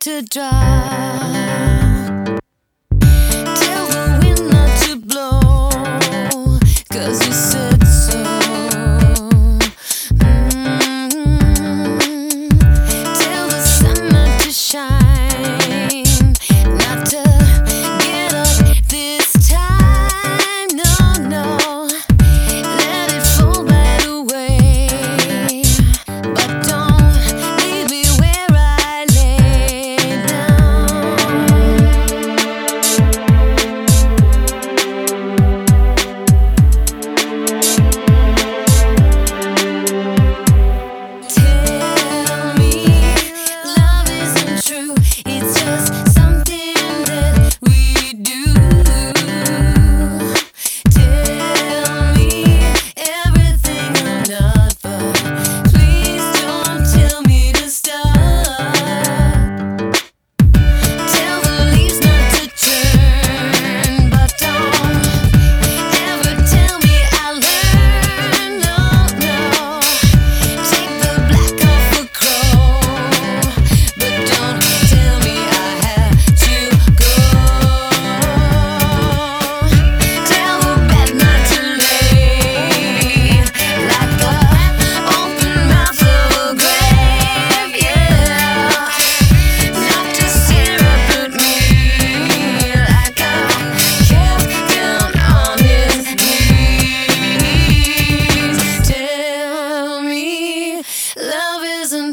to drop.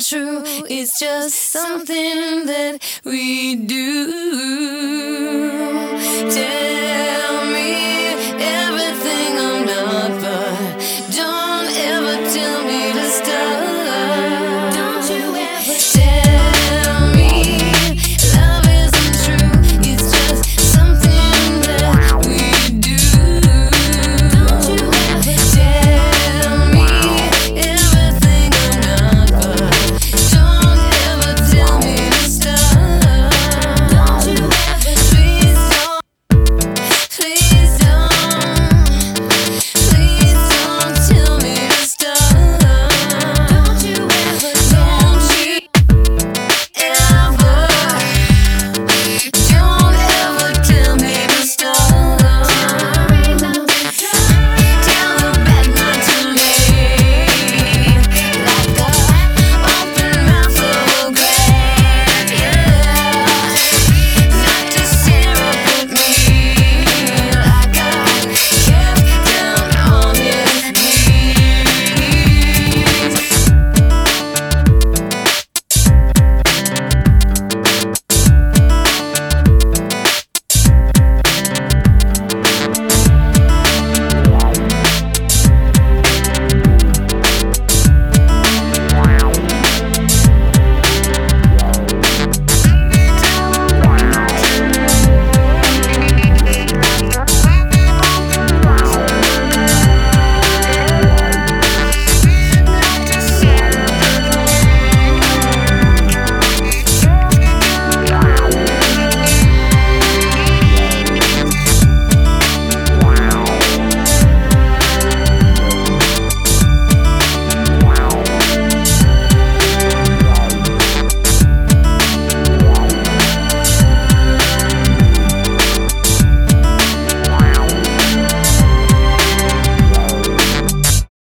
True, it's just something that we do.